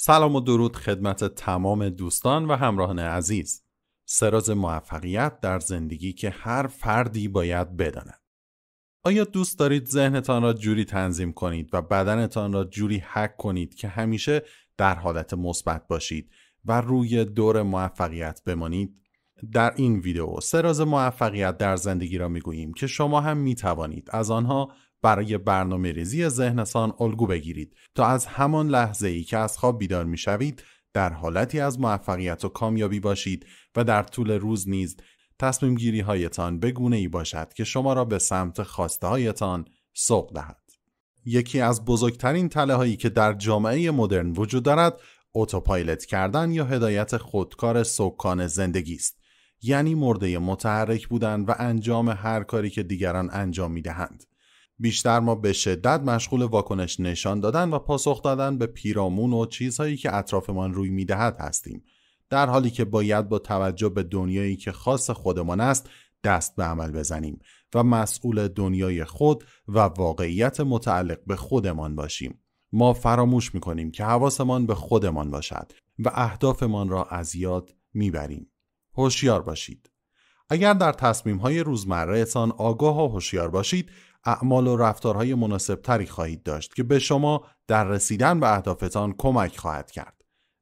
سلام و درود خدمت تمام دوستان و همراهان عزیز. سراز موفقیت در زندگی که هر فردی باید بداند. آیا دوست دارید ذهنتان را جوری تنظیم کنید و بدنتان را جوری حک کنید که همیشه در حالت مثبت باشید و روی دور موفقیت بمانید؟ در این ویدیو سراز موفقیت در زندگی را می‌گوییم که شما هم می توانید از آنها برای برنامه ریزی ذهنتان الگو بگیرید تا از همان لحظه ای که از خواب بیدار می شوید در حالتی از موفقیت و کامیابی باشید و در طول روز نیز تصمیم گیری هایتان به گونه ای باشد که شما را به سمت خواسته هایتان سوق دهد. یکی از بزرگترین تله هایی که در جامعه مدرن وجود دارد اتوپایلت کردن یا هدایت خودکار سکان زندگی است یعنی مرده متحرک بودن و انجام هر کاری که دیگران انجام می دهند. بیشتر ما به شدت مشغول واکنش نشان دادن و پاسخ دادن به پیرامون و چیزهایی که اطرافمان روی می‌دهد هستیم. در حالی که باید با توجه به دنیایی که خاص خودمان است دست به عمل بزنیم و مسئول دنیای خود و واقعیت متعلق به خودمان باشیم. ما فراموش می‌کنیم که حواسمان به خودمان باشد و اهدافمان را از یاد می‌بریم. هوشیار باشید. اگر در تصمیم های روزمرهتان آگاه و هوشیار باشید اعمال و رفتارهای مناسب تری خواهید داشت که به شما در رسیدن به اهدافتان کمک خواهد کرد.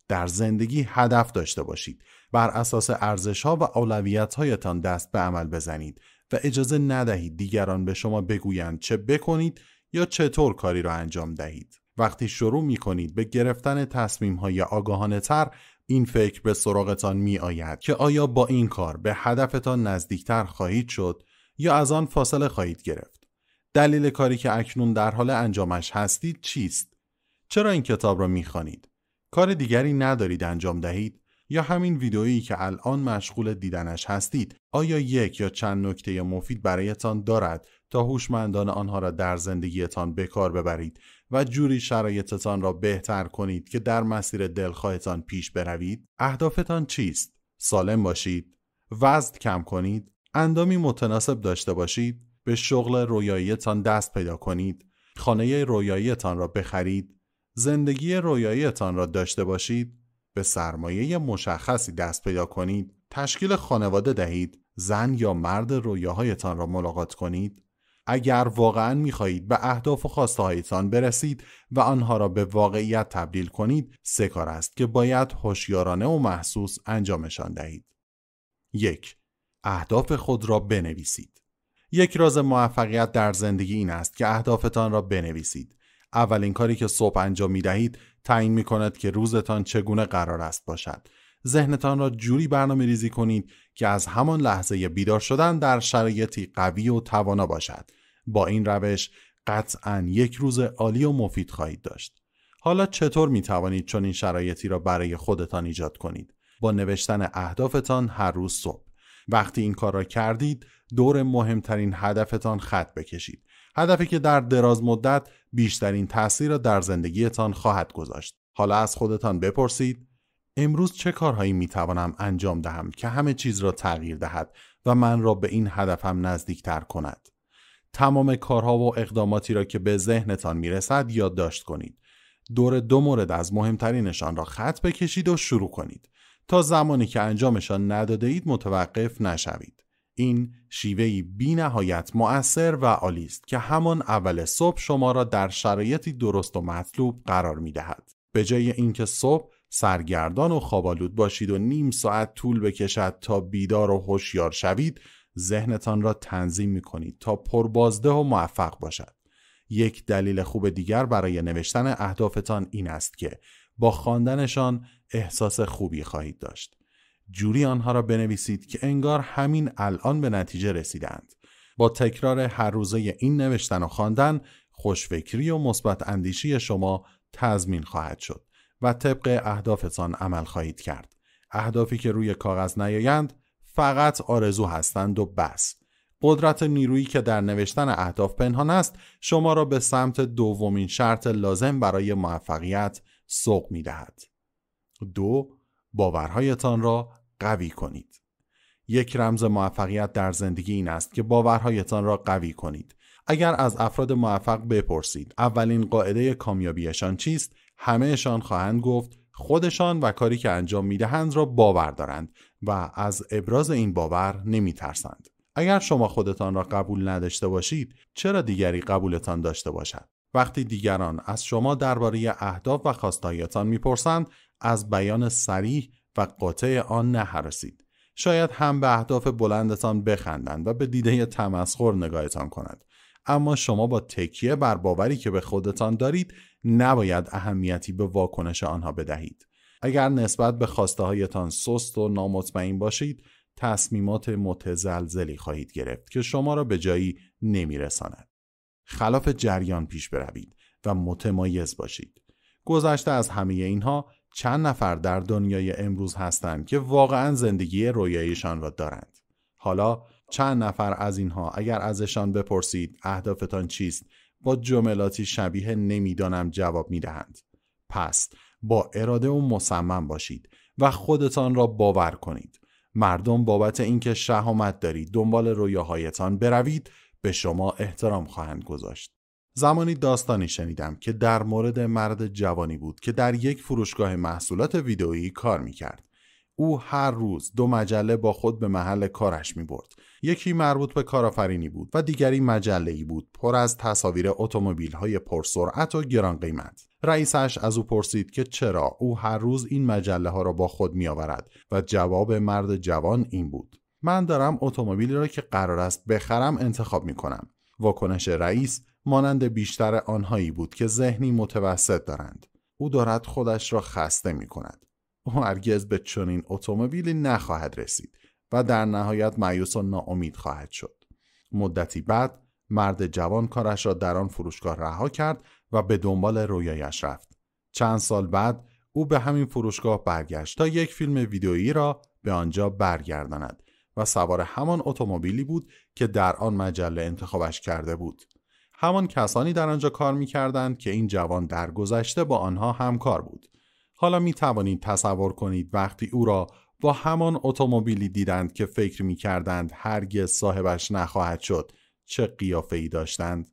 در زندگی هدف داشته باشید. بر اساس ارزش ها و اولویت هایتان دست به عمل بزنید و اجازه ندهید دیگران به شما بگویند چه بکنید یا چطور کاری را انجام دهید. وقتی شروع می کنید به گرفتن تصمیم های آگاهانه تر این فکر به سراغتان می آید که آیا با این کار به هدفتان نزدیکتر خواهید شد یا از آن فاصله خواهید گرفت. دلیل کاری که اکنون در حال انجامش هستید چیست؟ چرا این کتاب را می‌خوانید؟ کار دیگری ندارید انجام دهید؟ یا همین ویدئویی که الان مشغول دیدنش هستید آیا یک یا چند نکته مفید برایتان دارد تا هوشمندان آنها را در زندگیتان به کار ببرید و جوری شرایطتان را بهتر کنید که در مسیر دلخواهتان پیش بروید اهدافتان چیست؟ سالم باشید. وزن کم کنید. اندامی متناسب داشته باشید. به شغل رویاییتان دست پیدا کنید. خانه رویاییتان را بخرید. زندگی رویاییتان را داشته باشید. به سرمایه مشخصی دست پیدا کنید. تشکیل خانواده دهید. زن یا مرد رویاهایتان را ملاقات کنید. اگر واقعا می‌خواهید به اهداف و خواسته برسید و آنها را به واقعیت تبدیل کنید سه کار است که باید هوشیارانه و محسوس انجامشان دهید یک اهداف خود را بنویسید یک راز موفقیت در زندگی این است که اهدافتان را بنویسید. اولین کاری که صبح انجام می دهید تعیین می کند که روزتان چگونه قرار است باشد. ذهنتان را جوری برنامه ریزی کنید که از همان لحظه بیدار شدن در شرایطی قوی و توانا باشد. با این روش قطعا یک روز عالی و مفید خواهید داشت. حالا چطور می توانید چون این شرایطی را برای خودتان ایجاد کنید؟ با نوشتن اهدافتان هر روز صبح. وقتی این کار را کردید دور مهمترین هدفتان خط بکشید هدفی که در دراز مدت بیشترین تاثیر را در زندگیتان خواهد گذاشت حالا از خودتان بپرسید امروز چه کارهایی می توانم انجام دهم که همه چیز را تغییر دهد و من را به این هدفم نزدیکتر کند؟ تمام کارها و اقداماتی را که به ذهنتان می رسد یادداشت کنید. دور دو مورد از مهمترینشان را خط بکشید و شروع کنید. تا زمانی که انجامشان نداده اید متوقف نشوید. این شیوهی بی نهایت مؤثر و عالی است که همان اول صبح شما را در شرایطی درست و مطلوب قرار می دهد. به جای اینکه صبح سرگردان و خوابالود باشید و نیم ساعت طول بکشد تا بیدار و هوشیار شوید ذهنتان را تنظیم می کنید تا پربازده و موفق باشد. یک دلیل خوب دیگر برای نوشتن اهدافتان این است که با خواندنشان احساس خوبی خواهید داشت. جوری آنها را بنویسید که انگار همین الان به نتیجه رسیدند. با تکرار هر روزه این نوشتن و خواندن خوشفکری و مثبت اندیشی شما تضمین خواهد شد و طبق اهدافتان عمل خواهید کرد. اهدافی که روی کاغذ نیایند فقط آرزو هستند و بس. قدرت نیرویی که در نوشتن اهداف پنهان است شما را به سمت دومین شرط لازم برای موفقیت سوق می دهد. دو باورهایتان را قوی کنید. یک رمز موفقیت در زندگی این است که باورهایتان را قوی کنید. اگر از افراد موفق بپرسید اولین قاعده کامیابیشان چیست همهشان خواهند گفت خودشان و کاری که انجام می‌دهند را باور دارند و از ابراز این باور نمیترسند. اگر شما خودتان را قبول نداشته باشید چرا دیگری قبولتان داشته باشد؟ وقتی دیگران از شما درباره اهداف و خواستهایتان می‌پرسند از بیان سریح و قاطع آن نهرسید. شاید هم به اهداف بلندتان بخندند و به دیده تمسخر نگاهتان کند. اما شما با تکیه بر باوری که به خودتان دارید نباید اهمیتی به واکنش آنها بدهید. اگر نسبت به خواسته هایتان سست و نامطمئن باشید تصمیمات متزلزلی خواهید گرفت که شما را به جایی نمیرساند. خلاف جریان پیش بروید و متمایز باشید. گذشته از همه اینها چند نفر در دنیای امروز هستند که واقعا زندگی رویایشان را دارند. حالا چند نفر از اینها اگر ازشان بپرسید اهدافتان چیست با جملاتی شبیه نمی‌دانم جواب می‌دهند. پس با اراده و مصمم باشید و خودتان را باور کنید. مردم بابت اینکه شهامت دارید دنبال رویاهایتان بروید به شما احترام خواهند گذاشت. زمانی داستانی شنیدم که در مورد مرد جوانی بود که در یک فروشگاه محصولات ویدئویی کار می‌کرد. او هر روز دو مجله با خود به محل کارش می برد. یکی مربوط به کارآفرینی بود و دیگری مجله ای بود پر از تصاویر اتومبیل های پرسرعت و گران قیمت. رئیسش از او پرسید که چرا او هر روز این مجله ها را با خود می آورد و جواب مرد جوان این بود. من دارم اتومبیلی را که قرار است بخرم انتخاب می کنم. واکنش رئیس مانند بیشتر آنهایی بود که ذهنی متوسط دارند. او دارد خودش را خسته می کند. او هرگز به چنین اتومبیلی نخواهد رسید و در نهایت مایوس و ناامید خواهد شد. مدتی بعد مرد جوان کارش را در آن فروشگاه رها کرد و به دنبال رویایش رفت. چند سال بعد او به همین فروشگاه برگشت تا یک فیلم ویدیویی را به آنجا برگرداند و سوار همان اتومبیلی بود که در آن مجله انتخابش کرده بود. همان کسانی در آنجا کار می‌کردند که این جوان در گذشته با آنها همکار بود. حالا می توانید تصور کنید وقتی او را با همان اتومبیلی دیدند که فکر می کردند هرگز صاحبش نخواهد شد چه قیافه ای داشتند؟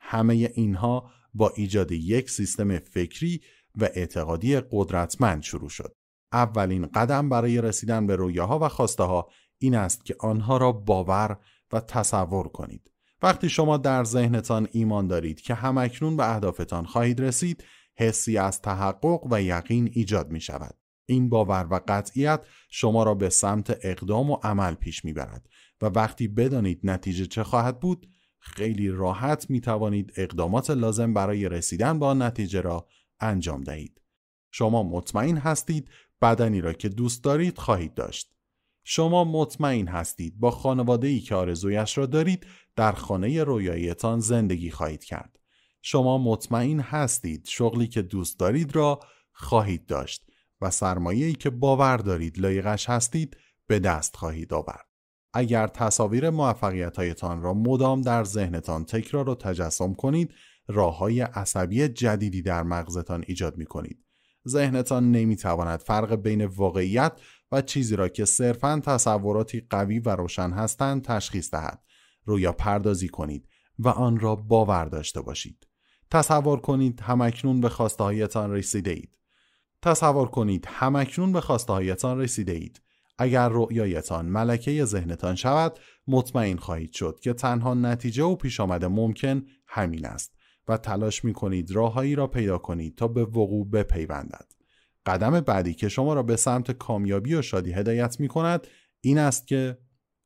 همه اینها با ایجاد یک سیستم فکری و اعتقادی قدرتمند شروع شد. اولین قدم برای رسیدن به رویاها و خواسته ها این است که آنها را باور و تصور کنید. وقتی شما در ذهنتان ایمان دارید که همکنون به اهدافتان خواهید رسید حسی از تحقق و یقین ایجاد می شود. این باور و قطعیت شما را به سمت اقدام و عمل پیش می برد و وقتی بدانید نتیجه چه خواهد بود خیلی راحت می توانید اقدامات لازم برای رسیدن به آن نتیجه را انجام دهید. شما مطمئن هستید بدنی را که دوست دارید خواهید داشت. شما مطمئن هستید با خانواده ای که آرزویش را دارید در خانه رویاییتان زندگی خواهید کرد. شما مطمئن هستید شغلی که دوست دارید را خواهید داشت و سرمایه‌ای که باور دارید لایقش هستید به دست خواهید آورد. اگر تصاویر موفقیت‌هایتان را مدام در ذهنتان تکرار و تجسم کنید، راه های عصبی جدیدی در مغزتان ایجاد می کنید. ذهنتان نمی‌تواند فرق بین واقعیت و چیزی را که صرفاً تصوراتی قوی و روشن هستند تشخیص دهد. رویا پردازی کنید و آن را باور داشته باشید. تصور کنید همکنون به خواسته هایتان رسیده اید. تصور کنید همکنون به خواسته هایتان رسیده اید. اگر رؤیایتان ملکه ذهنتان شود مطمئن خواهید شد که تنها نتیجه و پیش آمده ممکن همین است و تلاش می کنید راههایی را پیدا کنید تا به وقوع بپیوندد. قدم بعدی که شما را به سمت کامیابی و شادی هدایت می کند این است که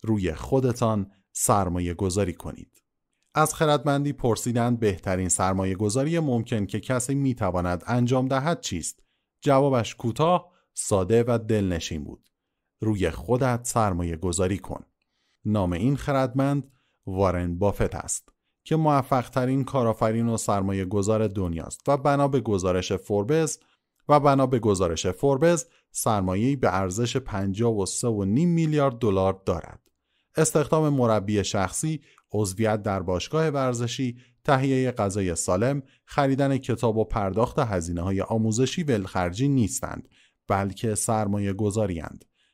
روی خودتان سرمایه گذاری کنید. از خردمندی پرسیدند بهترین سرمایه گذاری ممکن که کسی می‌تواند انجام دهد چیست؟ جوابش کوتاه، ساده و دلنشین بود. روی خودت سرمایه گذاری کن. نام این خردمند وارن بافت است که موفق ترین کارآفرین و سرمایه گذار دنیاست و بنا به گزارش فوربز و بنا به گزارش فوربز سرمایه‌ای به ارزش 53.5 میلیارد دلار دارد. استخدام مربی شخصی عضویت در باشگاه ورزشی، تهیه غذای سالم، خریدن کتاب و پرداخت هزینه های آموزشی ولخرجی نیستند، بلکه سرمایه گذاری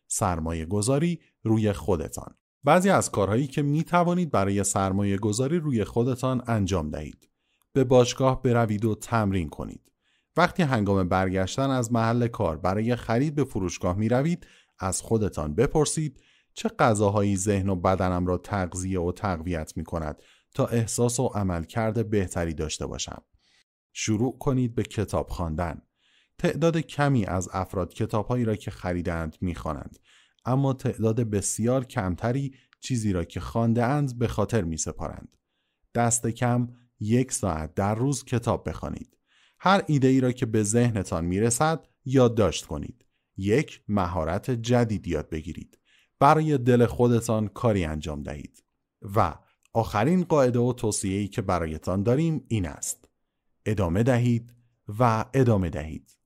سرمایه گذاری روی خودتان. بعضی از کارهایی که می توانید برای سرمایه گذاری روی خودتان انجام دهید. به باشگاه بروید و تمرین کنید. وقتی هنگام برگشتن از محل کار برای خرید به فروشگاه می روید از خودتان بپرسید چه غذاهایی ذهن و بدنم را تغذیه و تقویت می کند تا احساس و عملکرد بهتری داشته باشم. شروع کنید به کتاب خواندن. تعداد کمی از افراد کتابهایی را که خریدند می‌خوانند اما تعداد بسیار کمتری چیزی را که خانده اند به خاطر می سپارند. دست کم یک ساعت در روز کتاب بخوانید. هر ایده ای را که به ذهنتان می رسد یادداشت کنید. یک مهارت جدید یاد بگیرید. برای دل خودتان کاری انجام دهید. و آخرین قاعده و توصیه‌ای که برایتان داریم این است. ادامه دهید و ادامه دهید.